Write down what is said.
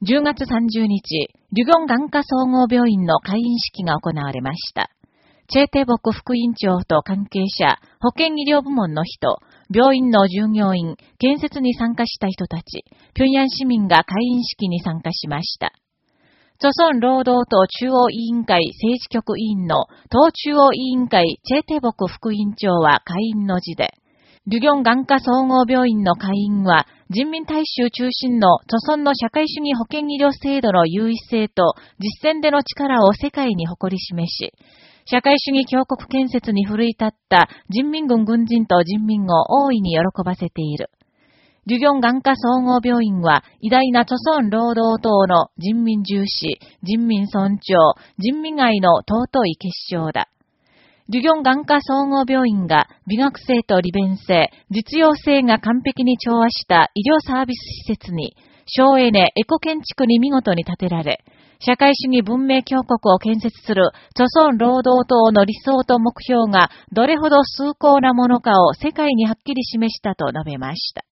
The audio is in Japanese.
10月30日、リュギョン眼科総合病院の開院式が行われました。チェーテボク副院長と関係者、保健医療部門の人、病院の従業員、建設に参加した人たち、平壌市民が開院式に参加しました。著村労働党中央委員会政治局委員の党中央委員会チェーテボク副委員長は会員の字で、リュギョン眼科総合病院の会員は、人民大衆中心の著村の社会主義保健医療制度の優位性と実践での力を世界に誇り示し、社会主義強国建設に奮い立った人民軍軍人と人民を大いに喜ばせている。リュギョン眼科総合病院は偉大な著村労働党の人民重視、人民尊重、人民愛の尊い結晶だ。リュギョン眼科総合病院が美学性と利便性、実用性が完璧に調和した医療サービス施設に、省エネエコ建築に見事に建てられ、社会主義文明強国を建設する、著村労働党の理想と目標がどれほど崇高なものかを世界にはっきり示したと述べました。